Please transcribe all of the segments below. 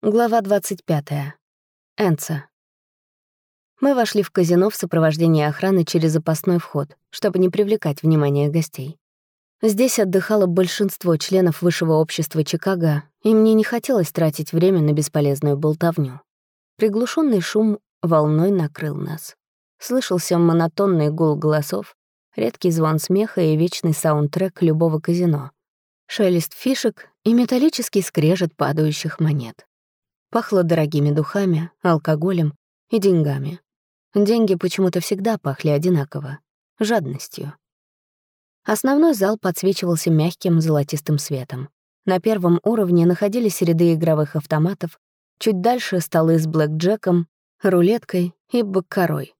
Глава 25. Энца. Мы вошли в казино в сопровождении охраны через запасной вход, чтобы не привлекать внимание гостей. Здесь отдыхало большинство членов высшего общества Чикаго, и мне не хотелось тратить время на бесполезную болтовню. Приглушенный шум волной накрыл нас. Слышался монотонный гул голосов, редкий звон смеха и вечный саундтрек любого казино, шелест фишек и металлический скрежет падающих монет. Пахло дорогими духами, алкоголем и деньгами. Деньги почему-то всегда пахли одинаково — жадностью. Основной зал подсвечивался мягким золотистым светом. На первом уровне находились ряды игровых автоматов, чуть дальше — столы с блэкджеком, рулеткой и баккарой.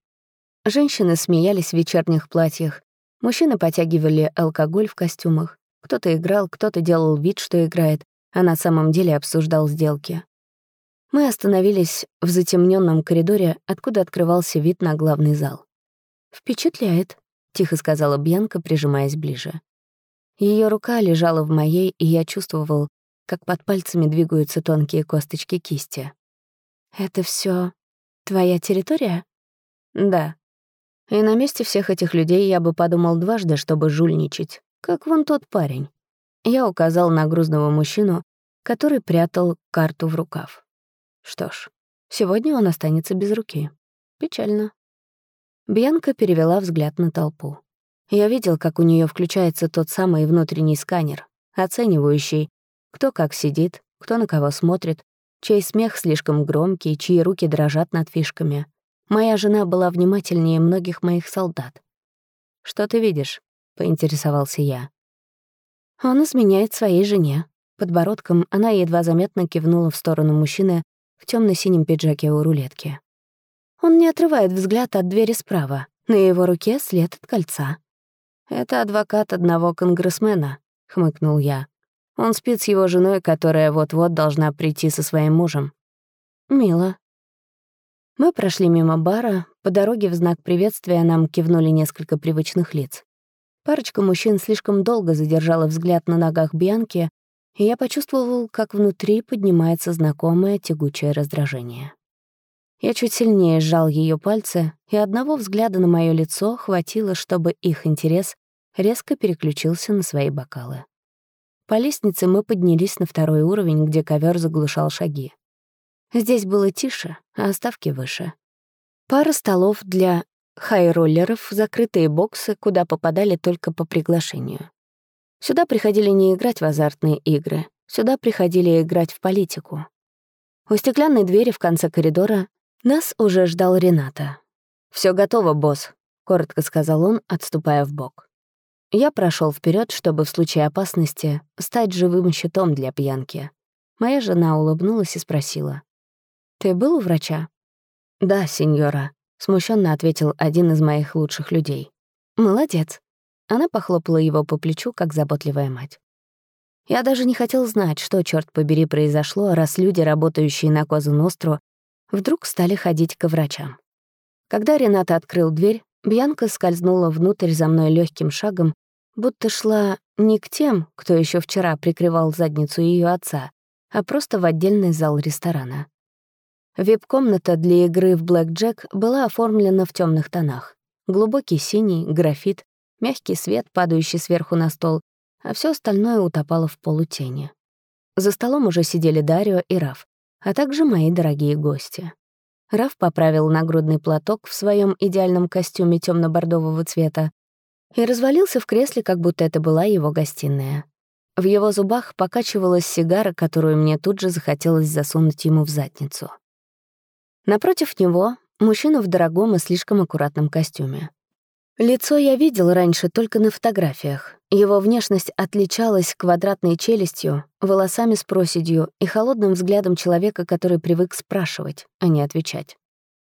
Женщины смеялись в вечерних платьях, мужчины потягивали алкоголь в костюмах. Кто-то играл, кто-то делал вид, что играет, а на самом деле обсуждал сделки. Мы остановились в затемненном коридоре, откуда открывался вид на главный зал. «Впечатляет», — тихо сказала Бьянка, прижимаясь ближе. Ее рука лежала в моей, и я чувствовал, как под пальцами двигаются тонкие косточки кисти. «Это все твоя территория?» «Да. И на месте всех этих людей я бы подумал дважды, чтобы жульничать, как вон тот парень». Я указал на грузного мужчину, который прятал карту в рукав. Что ж, сегодня он останется без руки. Печально. Бьянка перевела взгляд на толпу. Я видел, как у нее включается тот самый внутренний сканер, оценивающий, кто как сидит, кто на кого смотрит, чей смех слишком громкий, чьи руки дрожат над фишками. Моя жена была внимательнее многих моих солдат. «Что ты видишь?» — поинтересовался я. Он изменяет своей жене. Подбородком она едва заметно кивнула в сторону мужчины, в темно синем пиджаке у рулетки. Он не отрывает взгляд от двери справа. На его руке след от кольца. «Это адвокат одного конгрессмена», — хмыкнул я. «Он спит с его женой, которая вот-вот должна прийти со своим мужем». «Мило». Мы прошли мимо бара, по дороге в знак приветствия нам кивнули несколько привычных лиц. Парочка мужчин слишком долго задержала взгляд на ногах Бьянки, и я почувствовал, как внутри поднимается знакомое тягучее раздражение. Я чуть сильнее сжал ее пальцы, и одного взгляда на мое лицо хватило, чтобы их интерес резко переключился на свои бокалы. По лестнице мы поднялись на второй уровень, где ковер заглушал шаги. Здесь было тише, а оставки выше. Пара столов для хайроллеров, закрытые боксы, куда попадали только по приглашению. Сюда приходили не играть в азартные игры, сюда приходили играть в политику. У стеклянной двери в конце коридора нас уже ждал Рената. Все готово, босс», — коротко сказал он, отступая в бок. Я прошел вперед, чтобы в случае опасности стать живым щитом для пьянки. Моя жена улыбнулась и спросила. «Ты был у врача?» «Да, сеньора», — смущенно ответил один из моих лучших людей. «Молодец. Она похлопала его по плечу, как заботливая мать. Я даже не хотел знать, что, черт побери, произошло, раз люди, работающие на Козу Ностру, вдруг стали ходить к врачам. Когда Рената открыл дверь, Бьянка скользнула внутрь за мной легким шагом, будто шла не к тем, кто еще вчера прикрывал задницу ее отца, а просто в отдельный зал ресторана. Вип-комната для игры в блэк-джек была оформлена в темных тонах. Глубокий синий, графит, мягкий свет, падающий сверху на стол, а все остальное утопало в полутени. За столом уже сидели Дарио и Раф, а также мои дорогие гости. Раф поправил нагрудный платок в своем идеальном костюме темно бордового цвета и развалился в кресле, как будто это была его гостиная. В его зубах покачивалась сигара, которую мне тут же захотелось засунуть ему в задницу. Напротив него — мужчина в дорогом и слишком аккуратном костюме. Лицо я видел раньше только на фотографиях. Его внешность отличалась квадратной челюстью, волосами с проседью и холодным взглядом человека, который привык спрашивать, а не отвечать.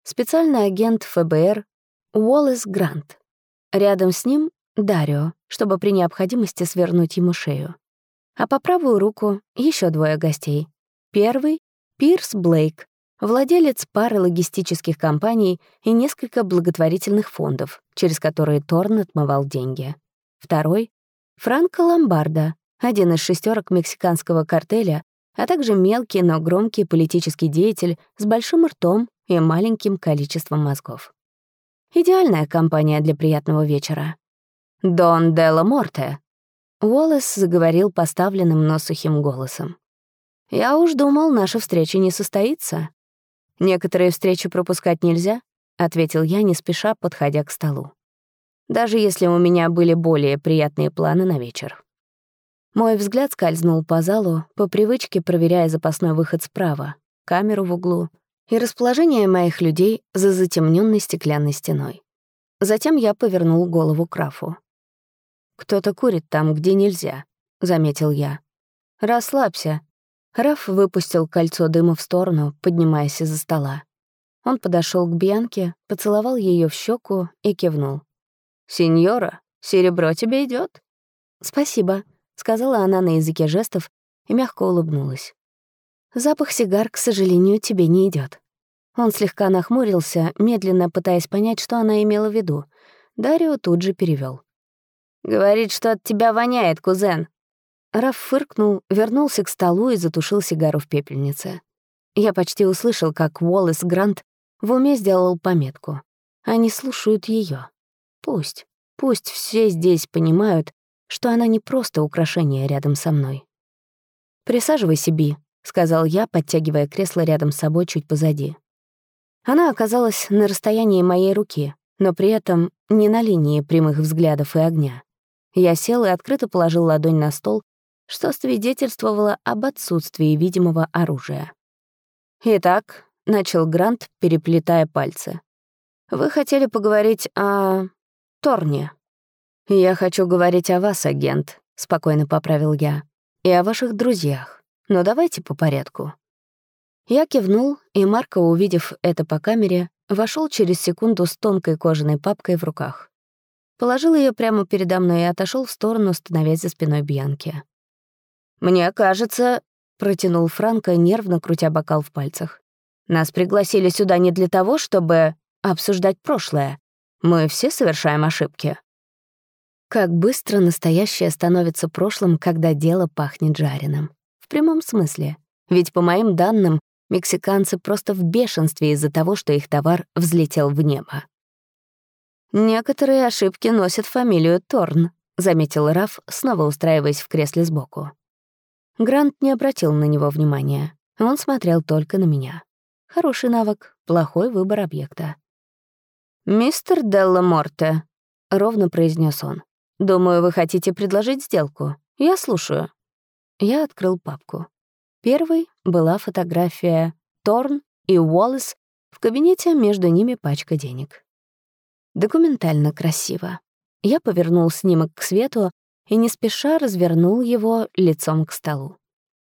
Специальный агент ФБР Уоллес Грант. Рядом с ним — Дарио, чтобы при необходимости свернуть ему шею. А по правую руку еще двое гостей. Первый — Пирс Блейк, владелец пары логистических компаний и несколько благотворительных фондов, через которые Торн отмывал деньги. Второй — Франко Ломбардо, один из шестерок мексиканского картеля, а также мелкий, но громкий политический деятель с большим ртом и маленьким количеством мозгов. Идеальная компания для приятного вечера. «Дон Делла Морте», — Уоллес заговорил поставленным, но сухим голосом. «Я уж думал, наша встреча не состоится». «Некоторые встречи пропускать нельзя», — ответил я, не спеша, подходя к столу. «Даже если у меня были более приятные планы на вечер». Мой взгляд скользнул по залу, по привычке проверяя запасной выход справа, камеру в углу и расположение моих людей за затемненной стеклянной стеной. Затем я повернул голову к Рафу. «Кто-то курит там, где нельзя», — заметил я. «Расслабься». Раф выпустил кольцо дыма в сторону, поднимаясь из-за стола. Он подошел к Бьянке, поцеловал ее в щеку и кивнул. «Сеньора, серебро тебе идет. «Спасибо», — сказала она на языке жестов и мягко улыбнулась. «Запах сигар, к сожалению, тебе не идет. Он слегка нахмурился, медленно пытаясь понять, что она имела в виду. Дарио тут же перевел. «Говорит, что от тебя воняет, кузен». Раф фыркнул, вернулся к столу и затушил сигару в пепельнице. Я почти услышал, как Уоллес Грант в уме сделал пометку. Они слушают ее. Пусть, пусть все здесь понимают, что она не просто украшение рядом со мной. «Присаживайся, Би», — сказал я, подтягивая кресло рядом с собой чуть позади. Она оказалась на расстоянии моей руки, но при этом не на линии прямых взглядов и огня. Я сел и открыто положил ладонь на стол, что свидетельствовало об отсутствии видимого оружия. «Итак», — начал Грант, переплетая пальцы, «вы хотели поговорить о... Торне?» «Я хочу говорить о вас, агент», — спокойно поправил я, «и о ваших друзьях. Но давайте по порядку». Я кивнул, и Марко, увидев это по камере, вошел через секунду с тонкой кожаной папкой в руках. Положил ее прямо передо мной и отошел в сторону, становясь за спиной Бьянки. «Мне кажется», — протянул Франко, нервно крутя бокал в пальцах. «Нас пригласили сюда не для того, чтобы обсуждать прошлое. Мы все совершаем ошибки». Как быстро настоящее становится прошлым, когда дело пахнет жареным. В прямом смысле. Ведь, по моим данным, Мексиканцы просто в бешенстве из-за того, что их товар взлетел в небо. «Некоторые ошибки носят фамилию Торн», — заметил Раф, снова устраиваясь в кресле сбоку. Грант не обратил на него внимания. Он смотрел только на меня. Хороший навык, плохой выбор объекта. «Мистер Делла Морте», — ровно произнес он. «Думаю, вы хотите предложить сделку. Я слушаю». Я открыл папку. Первой была фотография Торн и Уоллес в кабинете, между ними пачка денег. Документально красиво. Я повернул снимок к свету и не спеша развернул его лицом к столу.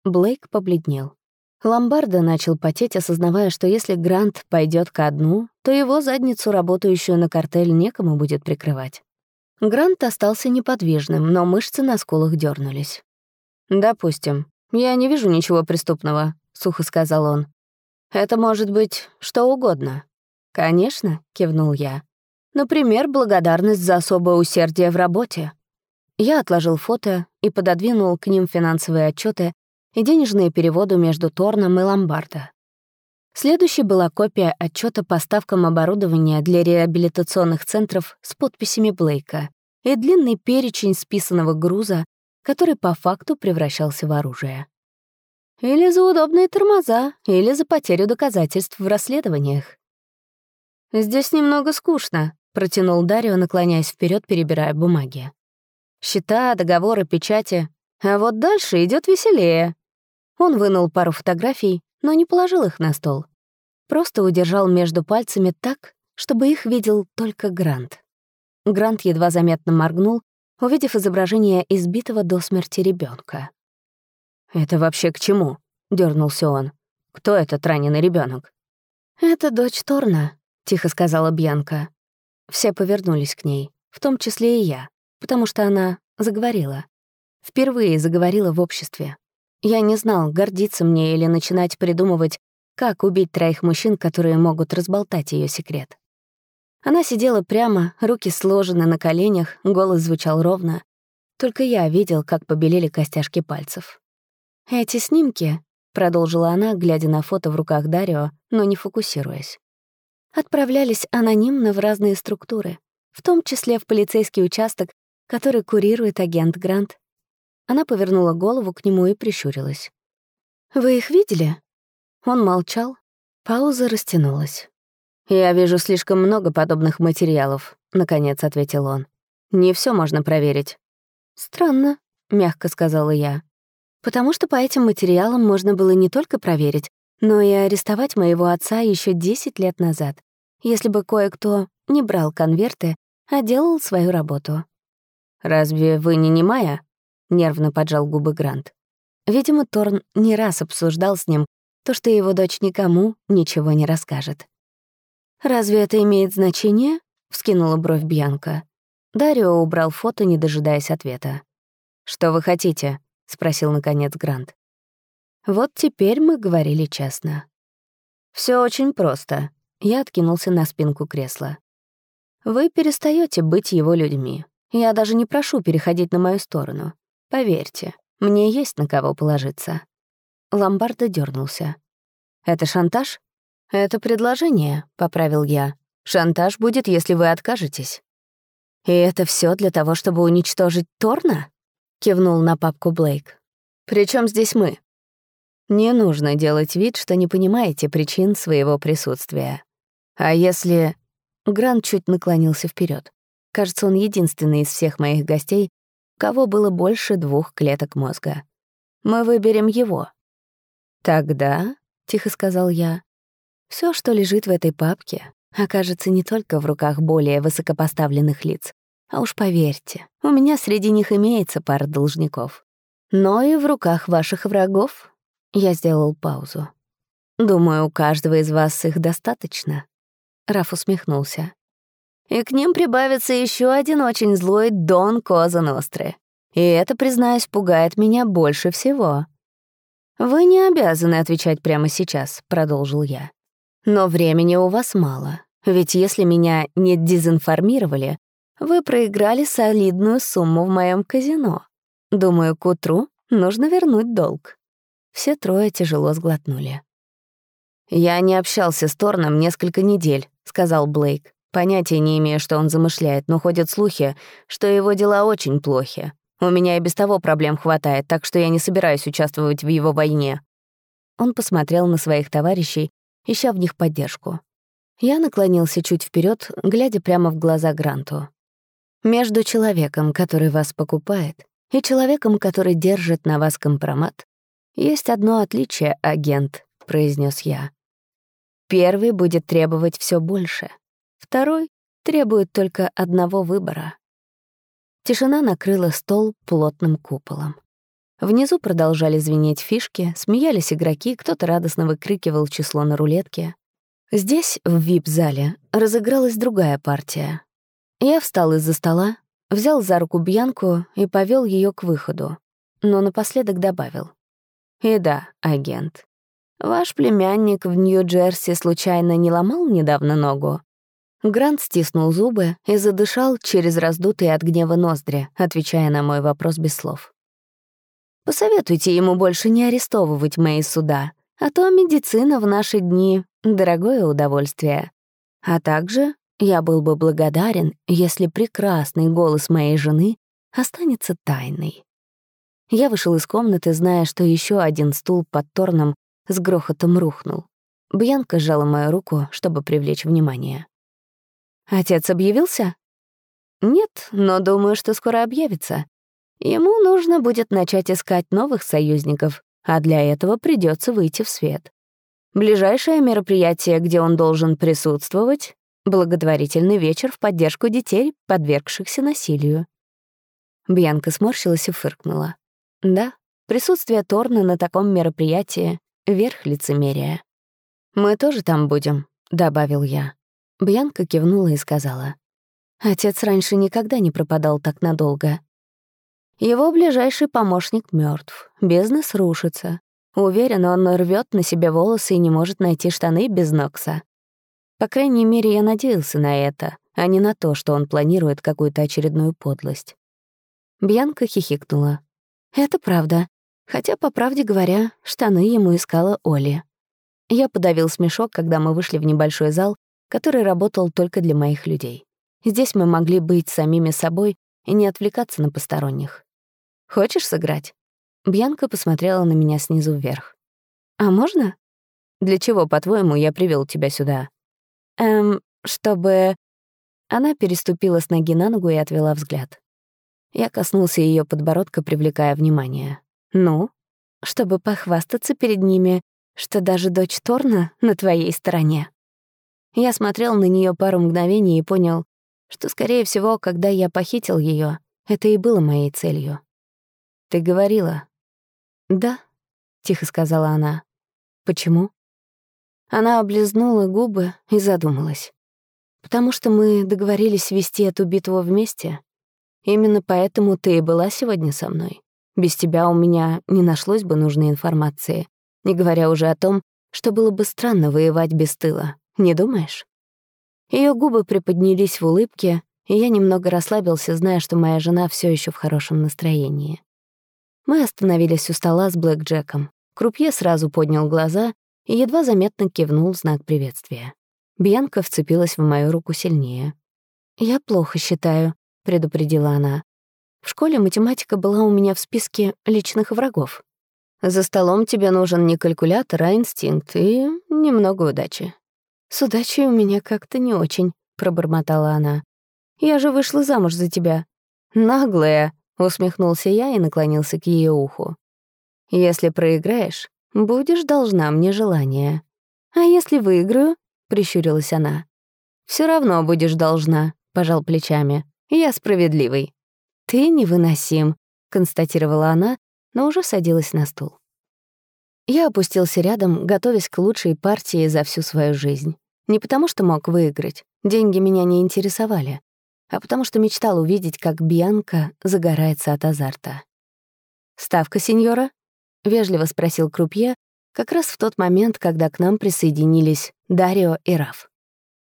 Блейк побледнел. Ломбардо начал потеть, осознавая, что если Грант пойдет ко дну, то его задницу, работающую на картель, некому будет прикрывать. Грант остался неподвижным, но мышцы на скулах дернулись. «Допустим. «Я не вижу ничего преступного», — сухо сказал он. «Это может быть что угодно». «Конечно», — кивнул я. «Например, благодарность за особое усердие в работе». Я отложил фото и пододвинул к ним финансовые отчеты и денежные переводы между Торном и Ломбардо. Следующей была копия отчета по ставкам оборудования для реабилитационных центров с подписями Блейка и длинный перечень списанного груза, который по факту превращался в оружие. Или за удобные тормоза, или за потерю доказательств в расследованиях. «Здесь немного скучно», — протянул Дарио, наклоняясь вперед, перебирая бумаги. «Счета, договоры, печати. А вот дальше идет веселее». Он вынул пару фотографий, но не положил их на стол. Просто удержал между пальцами так, чтобы их видел только Грант. Грант едва заметно моргнул, увидев изображение избитого до смерти ребенка. «Это вообще к чему?» — дернулся он. «Кто этот раненый ребенок? «Это дочь Торна», — тихо сказала Бьянка. Все повернулись к ней, в том числе и я, потому что она заговорила. Впервые заговорила в обществе. Я не знал, гордиться мне или начинать придумывать, как убить троих мужчин, которые могут разболтать ее секрет. Она сидела прямо, руки сложены на коленях, голос звучал ровно. Только я видел, как побелели костяшки пальцев. Эти снимки, продолжила она, глядя на фото в руках Дарио, но не фокусируясь. Отправлялись анонимно в разные структуры, в том числе в полицейский участок, который курирует агент Грант. Она повернула голову к нему и прищурилась. «Вы их видели?» Он молчал. Пауза растянулась. «Я вижу слишком много подобных материалов», — наконец ответил он. «Не все можно проверить». «Странно», — мягко сказала я. «Потому что по этим материалам можно было не только проверить, но и арестовать моего отца еще 10 лет назад, если бы кое-кто не брал конверты, а делал свою работу». «Разве вы не немая?» — нервно поджал губы Грант. Видимо, Торн не раз обсуждал с ним то, что его дочь никому ничего не расскажет. «Разве это имеет значение?» — вскинула бровь Бьянка. Дарио убрал фото, не дожидаясь ответа. «Что вы хотите?» — спросил, наконец, Грант. Вот теперь мы говорили честно. Все очень просто. Я откинулся на спинку кресла. Вы перестаете быть его людьми. Я даже не прошу переходить на мою сторону. Поверьте, мне есть на кого положиться. Ломбардо дернулся. Это шантаж? «Это предложение», — поправил я. «Шантаж будет, если вы откажетесь». «И это все для того, чтобы уничтожить Торна?» — кивнул на папку Блейк. Причем здесь мы?» «Не нужно делать вид, что не понимаете причин своего присутствия. А если...» Грант чуть наклонился вперед. Кажется, он единственный из всех моих гостей, у кого было больше двух клеток мозга. «Мы выберем его». «Тогда», — тихо сказал я, все, что лежит в этой папке, окажется не только в руках более высокопоставленных лиц, а уж поверьте, у меня среди них имеется пара должников. Но и в руках ваших врагов. Я сделал паузу. Думаю, у каждого из вас их достаточно. Раф усмехнулся. И к ним прибавится еще один очень злой Дон Коза Ностры. И это, признаюсь, пугает меня больше всего. «Вы не обязаны отвечать прямо сейчас», — продолжил я. Но времени у вас мало, ведь если меня не дезинформировали, вы проиграли солидную сумму в моем казино. Думаю, к утру нужно вернуть долг». Все трое тяжело сглотнули. «Я не общался с Торном несколько недель», — сказал Блейк. «Понятия не имею, что он замышляет, но ходят слухи, что его дела очень плохи. У меня и без того проблем хватает, так что я не собираюсь участвовать в его войне». Он посмотрел на своих товарищей ища в них поддержку. Я наклонился чуть вперед, глядя прямо в глаза Гранту. Между человеком, который вас покупает, и человеком, который держит на вас компромат, есть одно отличие, агент, произнес я. Первый будет требовать все больше, второй требует только одного выбора. Тишина накрыла стол плотным куполом. Внизу продолжали звенеть фишки, смеялись игроки, кто-то радостно выкрикивал число на рулетке. Здесь, в вип-зале, разыгралась другая партия. Я встал из-за стола, взял за руку Бьянку и повел ее к выходу, но напоследок добавил. «И да, агент, ваш племянник в Нью-Джерси случайно не ломал недавно ногу?» Грант стиснул зубы и задышал через раздутые от гнева ноздри, отвечая на мой вопрос без слов. Посоветуйте ему больше не арестовывать мои суда, а то медицина в наши дни — дорогое удовольствие. А также я был бы благодарен, если прекрасный голос моей жены останется тайной. Я вышел из комнаты, зная, что еще один стул под торном с грохотом рухнул. Бьянка сжала мою руку, чтобы привлечь внимание. «Отец объявился?» «Нет, но думаю, что скоро объявится. Ему нужно будет начать искать новых союзников, а для этого придется выйти в свет. Ближайшее мероприятие, где он должен присутствовать — благотворительный вечер в поддержку детей, подвергшихся насилию. Бьянка сморщилась и фыркнула. Да, присутствие Торна на таком мероприятии — верх лицемерия. «Мы тоже там будем», — добавил я. Бьянка кивнула и сказала. «Отец раньше никогда не пропадал так надолго. Его ближайший помощник мертв, бизнес рушится. Уверен, он рвет на себе волосы и не может найти штаны без Нокса. По крайней мере, я надеялся на это, а не на то, что он планирует какую-то очередную подлость. Бьянка хихикнула. «Это правда. Хотя, по правде говоря, штаны ему искала Оли. Я подавил смешок, когда мы вышли в небольшой зал, который работал только для моих людей. Здесь мы могли быть самими собой и не отвлекаться на посторонних. «Хочешь сыграть?» Бьянка посмотрела на меня снизу вверх. «А можно?» «Для чего, по-твоему, я привел тебя сюда?» «Эм, чтобы...» Она переступила с ноги на ногу и отвела взгляд. Я коснулся ее подбородка, привлекая внимание. «Ну?» «Чтобы похвастаться перед ними, что даже дочь Торна на твоей стороне». Я смотрел на нее пару мгновений и понял, что, скорее всего, когда я похитил ее, это и было моей целью. «Ты говорила?» «Да», — тихо сказала она. «Почему?» Она облизнула губы и задумалась. «Потому что мы договорились вести эту битву вместе. Именно поэтому ты и была сегодня со мной. Без тебя у меня не нашлось бы нужной информации, не говоря уже о том, что было бы странно воевать без тыла. Не думаешь?» Ее губы приподнялись в улыбке, и я немного расслабился, зная, что моя жена все еще в хорошем настроении. Мы остановились у стола с Блэк Джеком. Крупье сразу поднял глаза и едва заметно кивнул знак приветствия. Бьянка вцепилась в мою руку сильнее. «Я плохо считаю», — предупредила она. «В школе математика была у меня в списке личных врагов. За столом тебе нужен не калькулятор, а инстинкт и немного удачи. «С удачей у меня как-то не очень», — пробормотала она. «Я же вышла замуж за тебя». «Наглая», — усмехнулся я и наклонился к ее уху. «Если проиграешь, будешь должна мне желание». «А если выиграю?» — прищурилась она. Все равно будешь должна», — пожал плечами. «Я справедливый». «Ты невыносим», — констатировала она, но уже садилась на стул. Я опустился рядом, готовясь к лучшей партии за всю свою жизнь. Не потому, что мог выиграть, деньги меня не интересовали, а потому что мечтал увидеть, как Бьянка загорается от азарта. «Ставка, сеньора?» — вежливо спросил Крупье, как раз в тот момент, когда к нам присоединились Дарио и Раф.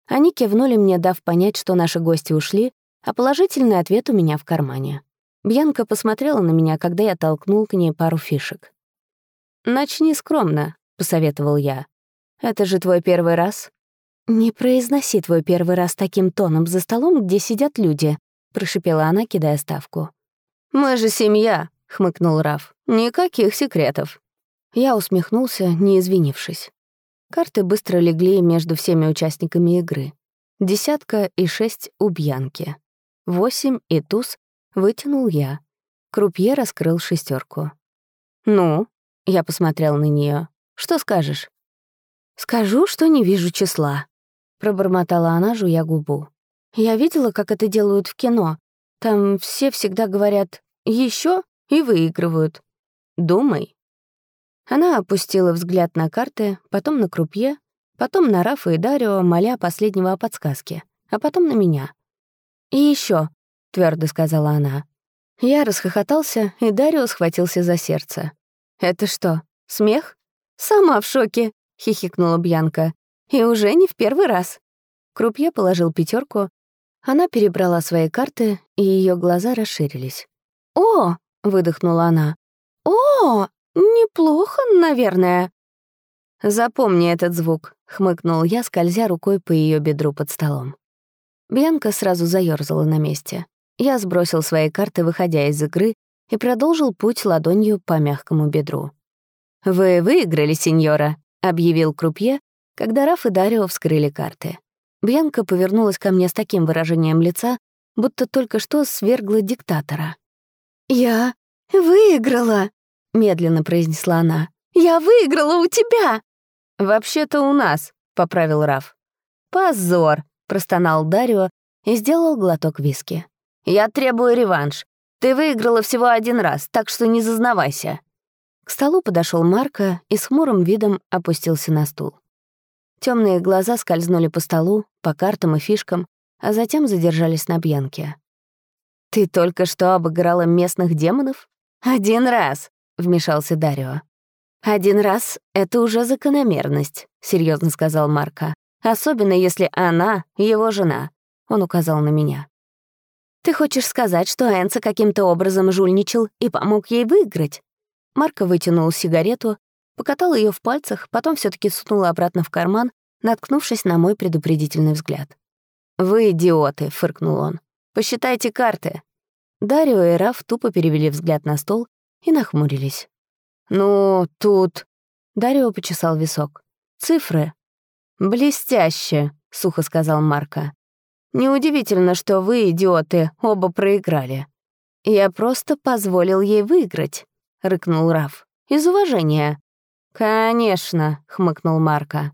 Они кивнули мне, дав понять, что наши гости ушли, а положительный ответ у меня в кармане. Бьянка посмотрела на меня, когда я толкнул к ней пару фишек. «Начни скромно», — посоветовал я. «Это же твой первый раз?» «Не произноси твой первый раз таким тоном за столом, где сидят люди», — прошипела она, кидая ставку. «Мы же семья», — хмыкнул Раф. «Никаких секретов». Я усмехнулся, не извинившись. Карты быстро легли между всеми участниками игры. Десятка и шесть у Бьянки. Восемь и туз вытянул я. Крупье раскрыл шестерку. «Ну?» — я посмотрел на нее. «Что скажешь?» «Скажу, что не вижу числа», пробормотала она, жуя губу. Я видела, как это делают в кино. Там все всегда говорят еще и выигрывают. Думай. Она опустила взгляд на карты, потом на крупье, потом на Рафа и Дарио, моля последнего о подсказке, а потом на меня. «И еще, твердо сказала она. Я расхохотался, и Дарио схватился за сердце. «Это что, смех?» «Сама в шоке», — хихикнула Бьянка. И уже не в первый раз. Крупье положил пятерку. Она перебрала свои карты, и ее глаза расширились. «О!» — выдохнула она. «О! Неплохо, наверное». «Запомни этот звук», — хмыкнул я, скользя рукой по ее бедру под столом. Бьянка сразу заёрзала на месте. Я сбросил свои карты, выходя из игры, и продолжил путь ладонью по мягкому бедру. «Вы выиграли, сеньора», — объявил крупье, когда Раф и Дарио вскрыли карты. Бьянка повернулась ко мне с таким выражением лица, будто только что свергла диктатора. «Я выиграла!» — медленно произнесла она. «Я выиграла у тебя!» «Вообще-то у нас», — поправил Раф. «Позор!» — простонал Дарио и сделал глоток виски. «Я требую реванш. Ты выиграла всего один раз, так что не зазнавайся». К столу подошел Марко и с хмурым видом опустился на стул. Темные глаза скользнули по столу, по картам и фишкам, а затем задержались на Бьянке. «Ты только что обыграла местных демонов?» «Один раз», — вмешался Дарио. «Один раз — это уже закономерность», — серьезно сказал Марка. «Особенно если она — его жена», — он указал на меня. «Ты хочешь сказать, что Энса каким-то образом жульничал и помог ей выиграть?» Марка вытянул сигарету, покатал ее в пальцах, потом все таки сунула обратно в карман, наткнувшись на мой предупредительный взгляд. «Вы идиоты», — фыркнул он. «Посчитайте карты». Дарио и Раф тупо перевели взгляд на стол и нахмурились. «Ну, тут...» Дарио почесал висок. «Цифры». «Блестяще», — сухо сказал Марка. «Неудивительно, что вы, идиоты, оба проиграли. Я просто позволил ей выиграть», — рыкнул Раф. «Из уважения». «Конечно», — хмыкнул Марка.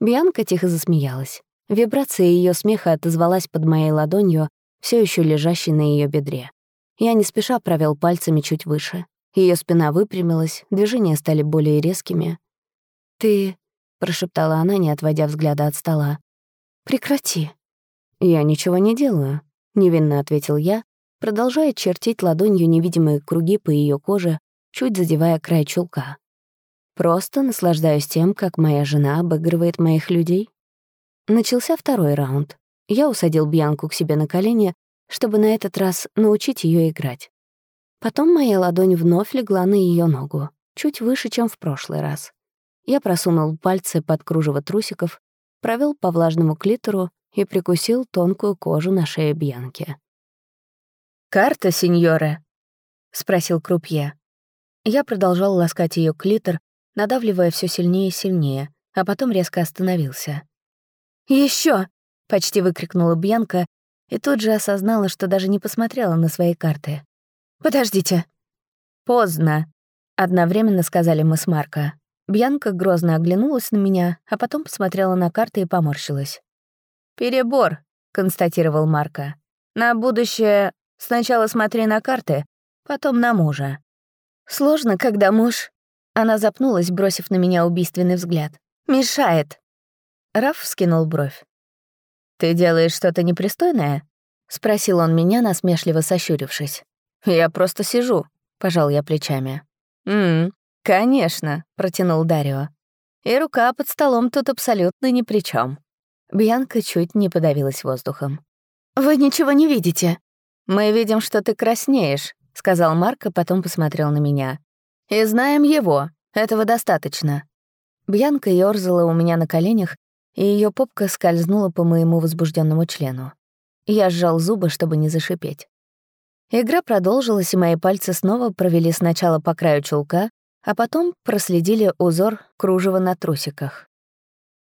Бьянка тихо засмеялась. Вибрация ее смеха отозвалась под моей ладонью, все еще лежащей на ее бедре. Я не спеша провел пальцами чуть выше. Ее спина выпрямилась, движения стали более резкими. «Ты...» — прошептала она, не отводя взгляда от стола. «Прекрати». «Я ничего не делаю», — невинно ответил я, продолжая чертить ладонью невидимые круги по ее коже, чуть задевая край чулка. Просто наслаждаюсь тем, как моя жена обыгрывает моих людей. Начался второй раунд. Я усадил Бьянку к себе на колени, чтобы на этот раз научить ее играть. Потом моя ладонь вновь легла на ее ногу, чуть выше, чем в прошлый раз. Я просунул пальцы под кружево трусиков, провел по влажному клитору и прикусил тонкую кожу на шее Бьянки. «Карта, сеньоре?» — спросил Крупье. Я продолжал ласкать ее клитор, надавливая все сильнее и сильнее, а потом резко остановился. Еще! почти выкрикнула Бьянка и тут же осознала, что даже не посмотрела на свои карты. «Подождите». «Поздно», — одновременно сказали мы с Марко. Бьянка грозно оглянулась на меня, а потом посмотрела на карты и поморщилась. «Перебор», — констатировал Марко. «На будущее сначала смотри на карты, потом на мужа». «Сложно, когда муж...» Она запнулась, бросив на меня убийственный взгляд. «Мешает». Раф вскинул бровь. «Ты делаешь что-то непристойное?» — спросил он меня, насмешливо сощурившись. «Я просто сижу», — пожал я плечами. «Ммм, конечно», — протянул Дарио. «И рука под столом тут абсолютно ни при чем. Бьянка чуть не подавилась воздухом. «Вы ничего не видите?» «Мы видим, что ты краснеешь», — сказал Марк, а потом посмотрел на меня. «И знаем его. Этого достаточно». Бьянка ёрзала у меня на коленях, и ее попка скользнула по моему возбужденному члену. Я сжал зубы, чтобы не зашипеть. Игра продолжилась, и мои пальцы снова провели сначала по краю чулка, а потом проследили узор кружева на трусиках.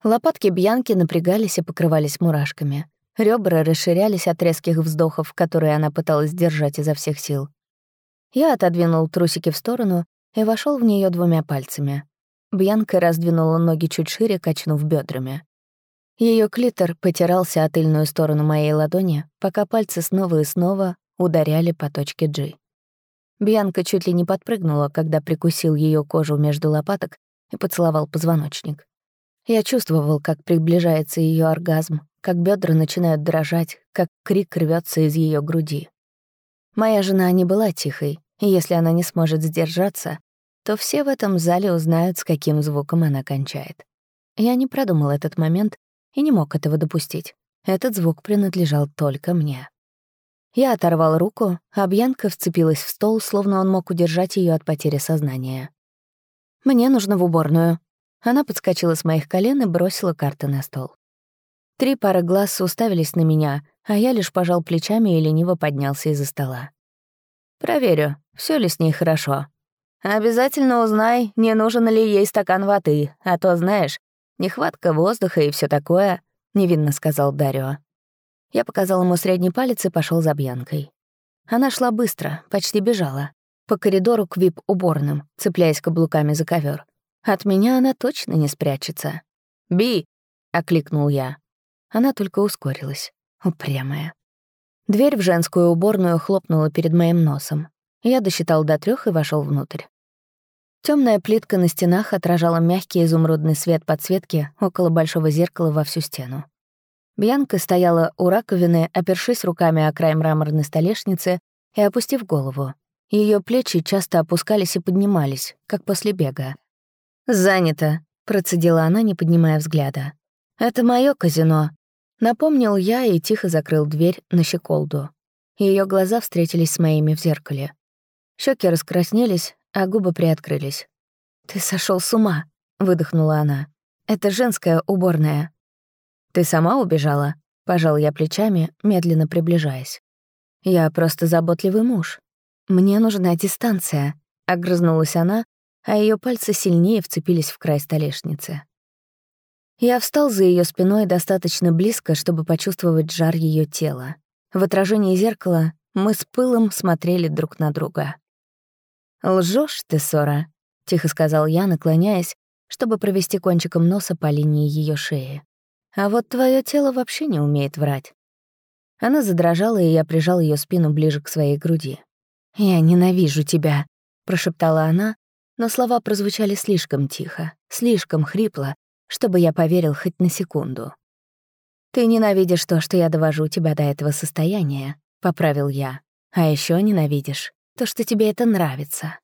Лопатки Бьянки напрягались и покрывались мурашками. Ребра расширялись от резких вздохов, которые она пыталась держать изо всех сил. Я отодвинул трусики в сторону и вошел в нее двумя пальцами. Бьянка раздвинула ноги чуть шире, качнув бедрами. Ее клитор потирался о тыльную сторону моей ладони, пока пальцы снова и снова ударяли по точке G. Бьянка чуть ли не подпрыгнула, когда прикусил ее кожу между лопаток и поцеловал позвоночник. Я чувствовал, как приближается ее оргазм, как бедра начинают дрожать, как крик рвется из ее груди. Моя жена не была тихой, и если она не сможет сдержаться, то все в этом зале узнают, с каким звуком она кончает. Я не продумал этот момент и не мог этого допустить. Этот звук принадлежал только мне. Я оторвал руку, а Бьянка вцепилась в стол, словно он мог удержать ее от потери сознания. «Мне нужно в уборную». Она подскочила с моих колен и бросила карты на стол. Три пары глаз уставились на меня, а я лишь пожал плечами и лениво поднялся из-за стола. «Проверю, все ли с ней хорошо. Обязательно узнай, не нужен ли ей стакан воды, а то, знаешь, нехватка воздуха и все такое», — невинно сказал Дарио. Я показал ему средний палец и пошел за Бьянкой. Она шла быстро, почти бежала. По коридору к вип-уборным, цепляясь каблуками за ковер. От меня она точно не спрячется. «Би!» — окликнул я. Она только ускорилась. Упрямая. Дверь в женскую уборную хлопнула перед моим носом. Я досчитал до трех и вошел внутрь. Темная плитка на стенах отражала мягкий изумрудный свет подсветки около большого зеркала во всю стену. Бьянка стояла у раковины, опершись руками о край мраморной столешницы и опустив голову. Ее плечи часто опускались и поднимались, как после бега. «Занято», — процедила она, не поднимая взгляда. «Это мое казино», — напомнил я и тихо закрыл дверь на щеколду. Ее глаза встретились с моими в зеркале. Щеки раскраснелись, а губы приоткрылись. «Ты сошел с ума», — выдохнула она. «Это женская уборная». «Ты сама убежала?» — пожал я плечами, медленно приближаясь. «Я просто заботливый муж. Мне нужна дистанция», — огрызнулась она, а ее пальцы сильнее вцепились в край столешницы. Я встал за ее спиной достаточно близко, чтобы почувствовать жар ее тела. В отражении зеркала мы с пылом смотрели друг на друга. Лжешь ты, Сора», — тихо сказал я, наклоняясь, чтобы провести кончиком носа по линии ее шеи. «А вот твое тело вообще не умеет врать». Она задрожала, и я прижал ее спину ближе к своей груди. «Я ненавижу тебя», — прошептала она, но слова прозвучали слишком тихо, слишком хрипло, чтобы я поверил хоть на секунду. «Ты ненавидишь то, что я довожу тебя до этого состояния», — поправил я. «А еще ненавидишь то, что тебе это нравится».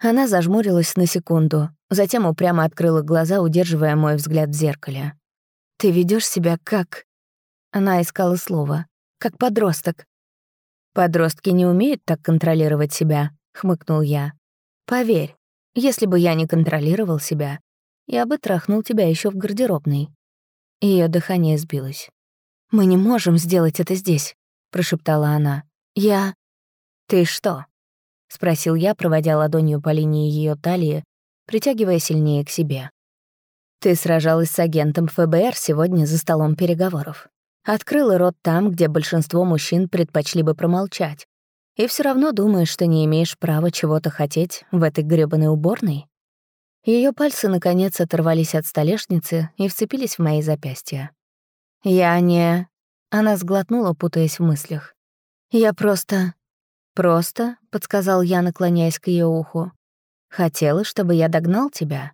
Она зажмурилась на секунду, затем упрямо открыла глаза, удерживая мой взгляд в зеркале. «Ты ведешь себя как...» Она искала слово. «Как подросток». «Подростки не умеют так контролировать себя», — хмыкнул я. «Поверь, если бы я не контролировал себя, я бы трахнул тебя еще в гардеробной». Ее дыхание сбилось. «Мы не можем сделать это здесь», — прошептала она. «Я...» «Ты что?» — спросил я, проводя ладонью по линии ее талии, притягивая сильнее к себе. «Ты сражалась с агентом ФБР сегодня за столом переговоров. Открыла рот там, где большинство мужчин предпочли бы промолчать. И все равно думаешь, что не имеешь права чего-то хотеть в этой грёбаной уборной? Ее пальцы, наконец, оторвались от столешницы и вцепились в мои запястья. «Я не...» Она сглотнула, путаясь в мыслях. «Я просто...» «Просто», — подсказал я, наклоняясь к ее уху. «Хотела, чтобы я догнал тебя».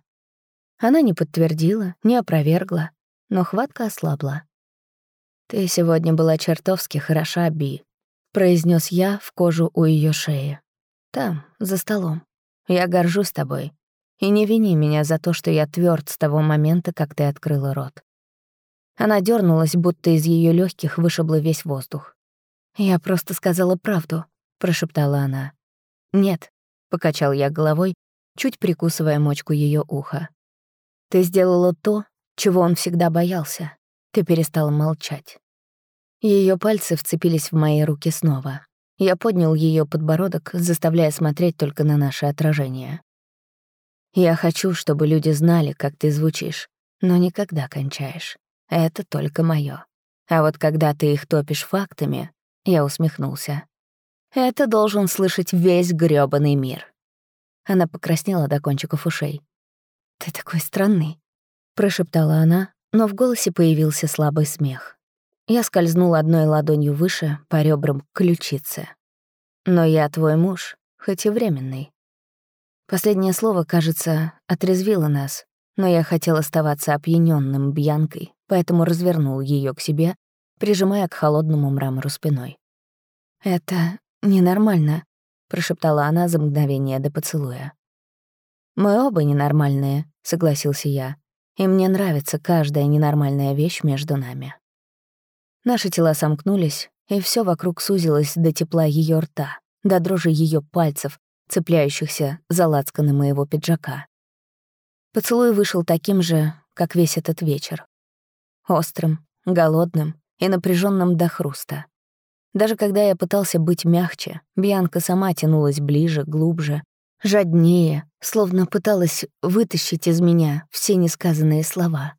Она не подтвердила, не опровергла, но хватка ослабла. «Ты сегодня была чертовски хороша, Би», — произнес я в кожу у ее шеи. «Там, за столом. Я горжусь тобой. И не вини меня за то, что я тверд с того момента, как ты открыла рот». Она дернулась, будто из ее легких вышибло весь воздух. «Я просто сказала правду», — прошептала она. «Нет», — покачал я головой, чуть прикусывая мочку ее уха. «Ты сделала то, чего он всегда боялся. Ты перестала молчать. Ее пальцы вцепились в мои руки снова. Я поднял ее подбородок, заставляя смотреть только на наше отражение. «Я хочу, чтобы люди знали, как ты звучишь, но никогда кончаешь. Это только моё. А вот когда ты их топишь фактами, я усмехнулся. Это должен слышать весь грёбаный мир. Она покраснела до кончиков ушей. «Ты такой странный», — прошептала она, но в голосе появился слабый смех. Я скользнул одной ладонью выше, по ребрам к ключице. «Но я твой муж, хоть и временный». Последнее слово, кажется, отрезвило нас, но я хотел оставаться опьянённым Бьянкой, поэтому развернул её к себе, прижимая к холодному мрамору спиной. «Это ненормально», — прошептала она за мгновение до поцелуя. «Мы оба ненормальные», — согласился я, «и мне нравится каждая ненормальная вещь между нами». Наши тела сомкнулись, и все вокруг сузилось до тепла ее рта, до дрожи ее пальцев, цепляющихся за лацканы моего пиджака. Поцелуй вышел таким же, как весь этот вечер. Острым, голодным и напряженным до хруста. Даже когда я пытался быть мягче, Бьянка сама тянулась ближе, глубже, жаднее, словно пыталась вытащить из меня все несказанные слова.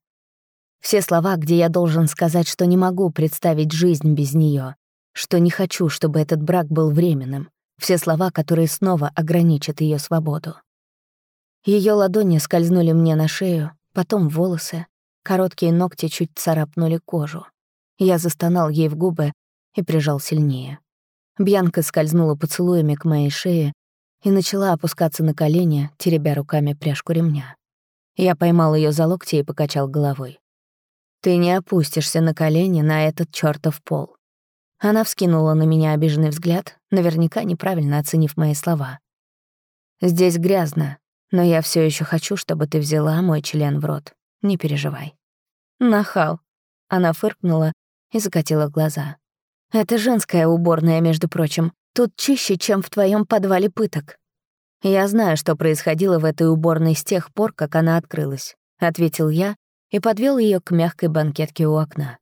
Все слова, где я должен сказать, что не могу представить жизнь без нее, что не хочу, чтобы этот брак был временным. Все слова, которые снова ограничат ее свободу. Ее ладони скользнули мне на шею, потом волосы, короткие ногти чуть царапнули кожу. Я застонал ей в губы и прижал сильнее. Бьянка скользнула поцелуями к моей шее и начала опускаться на колени, теребя руками пряжку ремня. Я поймал ее за локти и покачал головой. Ты не опустишься на колени на этот чёртов пол. Она вскинула на меня обиженный взгляд, наверняка неправильно оценив мои слова. Здесь грязно, но я все еще хочу, чтобы ты взяла мой член в рот. Не переживай. Нахал. Она фыркнула и закатила глаза. Это женская уборная, между прочим. Тут чище, чем в твоем подвале пыток. «Я знаю, что происходило в этой уборной с тех пор, как она открылась», — ответил я и подвел ее к мягкой банкетке у окна.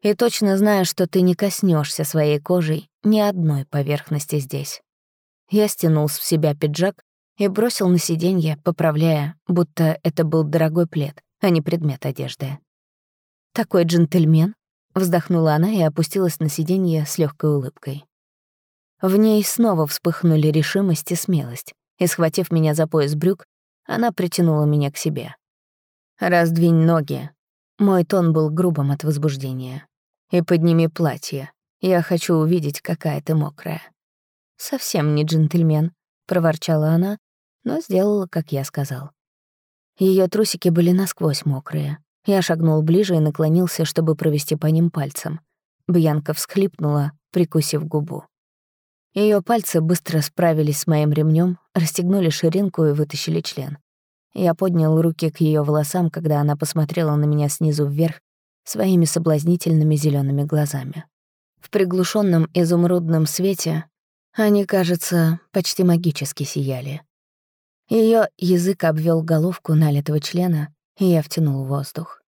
«И точно знаю, что ты не коснешься своей кожей ни одной поверхности здесь». Я стянул с себя пиджак и бросил на сиденье, поправляя, будто это был дорогой плед, а не предмет одежды. «Такой джентльмен», — вздохнула она и опустилась на сиденье с легкой улыбкой. В ней снова вспыхнули решимость и смелость, и, схватив меня за пояс брюк, она притянула меня к себе. «Раздвинь ноги». Мой тон был грубым от возбуждения. «И подними платье. Я хочу увидеть, какая ты мокрая». «Совсем не джентльмен», — проворчала она, но сделала, как я сказал. Ее трусики были насквозь мокрые. Я шагнул ближе и наклонился, чтобы провести по ним пальцем. Бьянка всхлипнула, прикусив губу. Ее пальцы быстро справились с моим ремнем, расстегнули ширинку и вытащили член. Я поднял руки к ее волосам, когда она посмотрела на меня снизу вверх своими соблазнительными зелеными глазами. В приглушенном изумрудном свете они, кажется, почти магически сияли. Ее язык обвел головку налитого члена, я втянул воздух.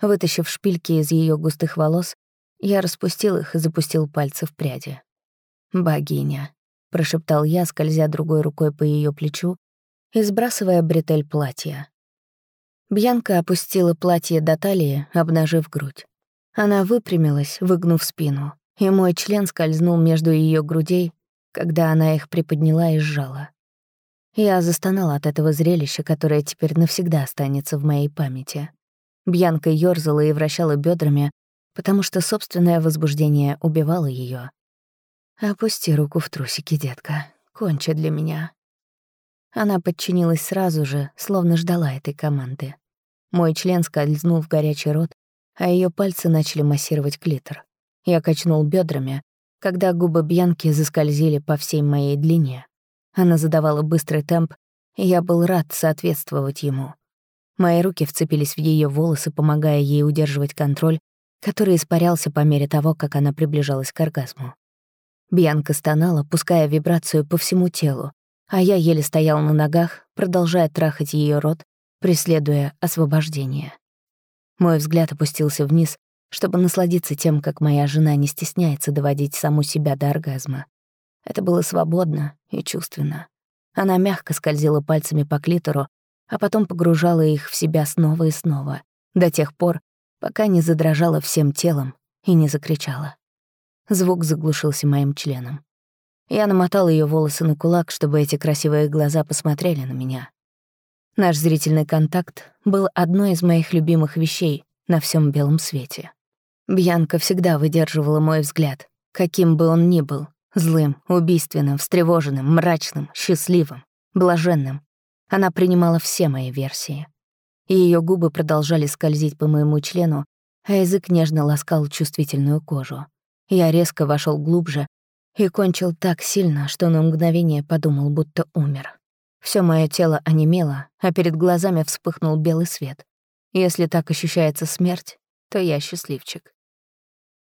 Вытащив шпильки из ее густых волос, я распустил их и запустил пальцы в пряди. «Богиня», — прошептал я, скользя другой рукой по ее плечу и сбрасывая бретель платья. Бьянка опустила платье до талии, обнажив грудь. Она выпрямилась, выгнув спину, и мой член скользнул между ее грудей, когда она их приподняла и сжала. Я застонала от этого зрелища, которое теперь навсегда останется в моей памяти. Бьянка ёрзала и вращала бедрами, потому что собственное возбуждение убивало ее. «Опусти руку в трусики, детка. Кончи для меня». Она подчинилась сразу же, словно ждала этой команды. Мой член скользнул в горячий рот, а ее пальцы начали массировать клитор. Я качнул бедрами, когда губы Бьянки заскользили по всей моей длине. Она задавала быстрый темп, и я был рад соответствовать ему. Мои руки вцепились в ее волосы, помогая ей удерживать контроль, который испарялся по мере того, как она приближалась к оргазму. Бьянка стонала, пуская вибрацию по всему телу, а я еле стоял на ногах, продолжая трахать ее рот, преследуя освобождение. Мой взгляд опустился вниз, чтобы насладиться тем, как моя жена не стесняется доводить саму себя до оргазма. Это было свободно и чувственно. Она мягко скользила пальцами по клитору, а потом погружала их в себя снова и снова, до тех пор, пока не задрожала всем телом и не закричала. Звук заглушился моим членом. Я намотал ее волосы на кулак, чтобы эти красивые глаза посмотрели на меня. Наш зрительный контакт был одной из моих любимых вещей на всем белом свете. Бьянка всегда выдерживала мой взгляд, каким бы он ни был, злым, убийственным, встревоженным, мрачным, счастливым, блаженным. Она принимала все мои версии. И ее губы продолжали скользить по моему члену, а язык нежно ласкал чувствительную кожу. Я резко вошел глубже и кончил так сильно, что на мгновение подумал, будто умер. Все мое тело онемело, а перед глазами вспыхнул белый свет. Если так ощущается смерть, то я счастливчик.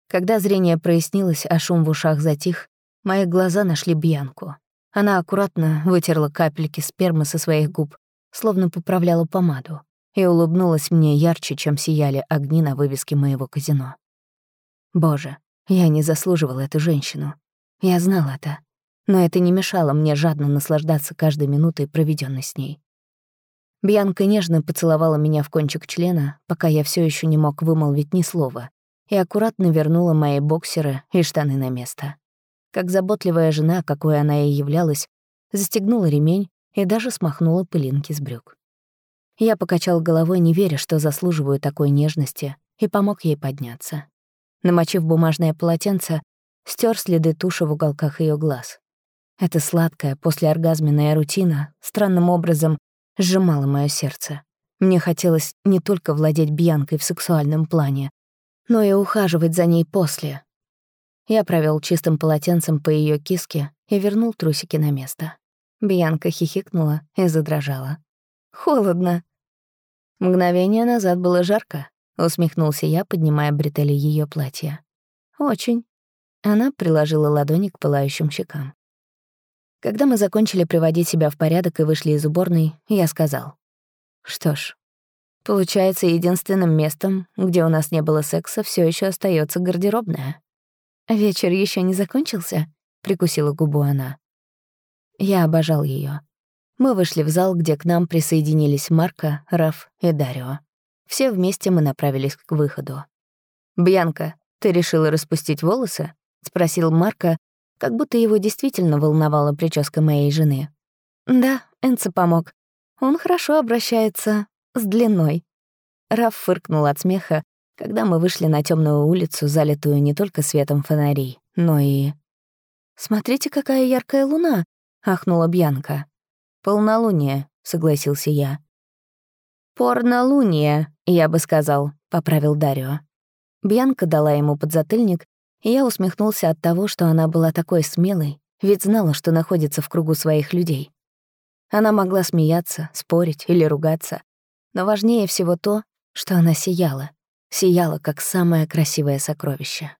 Когда зрение прояснилось, а шум в ушах затих, мои глаза нашли Бьянку. Она аккуратно вытерла капельки спермы со своих губ, словно поправляла помаду, и улыбнулась мне ярче, чем сияли огни на вывеске моего казино. Боже, я не заслуживала эту женщину. Я знал это. Но это не мешало мне жадно наслаждаться каждой минутой, проведенной с ней. Бьянка нежно поцеловала меня в кончик члена, пока я все еще не мог вымолвить ни слова, и аккуратно вернула мои боксеры и штаны на место. Как заботливая жена, какой она и являлась, застегнула ремень и даже смахнула пылинки с брюк. Я покачал головой, не веря, что заслуживаю такой нежности, и помог ей подняться намочив бумажное полотенце, стер следы туши в уголках ее глаз. Эта сладкая послеоргазменная рутина странным образом сжимала мое сердце. Мне хотелось не только владеть Бьянкой в сексуальном плане, но и ухаживать за ней после. Я провел чистым полотенцем по ее киске и вернул трусики на место. Бьянка хихикнула и задрожала. «Холодно». Мгновение назад было жарко, — усмехнулся я, поднимая бретели ее платья. «Очень». Она приложила ладони к пылающим щекам. Когда мы закончили приводить себя в порядок и вышли из уборной, я сказал. Что ж, получается, единственным местом, где у нас не было секса, все еще остается гардеробная. Вечер еще не закончился? Прикусила губу она. Я обожал ее. Мы вышли в зал, где к нам присоединились Марка, Раф и Дарио. Все вместе мы направились к выходу. «Бьянка, ты решила распустить волосы?» — спросил Марка, как будто его действительно волновала прическа моей жены. «Да, Энце помог. Он хорошо обращается с длиной». Раф фыркнул от смеха, когда мы вышли на темную улицу, залитую не только светом фонарей, но и... «Смотрите, какая яркая луна!» — ахнула Бьянка. «Полнолуние», — согласился я. «Порнолуние», я бы сказал», — поправил Дарио. Бьянка дала ему подзатыльник, и я усмехнулся от того, что она была такой смелой, ведь знала, что находится в кругу своих людей. Она могла смеяться, спорить или ругаться, но важнее всего то, что она сияла, сияла как самое красивое сокровище.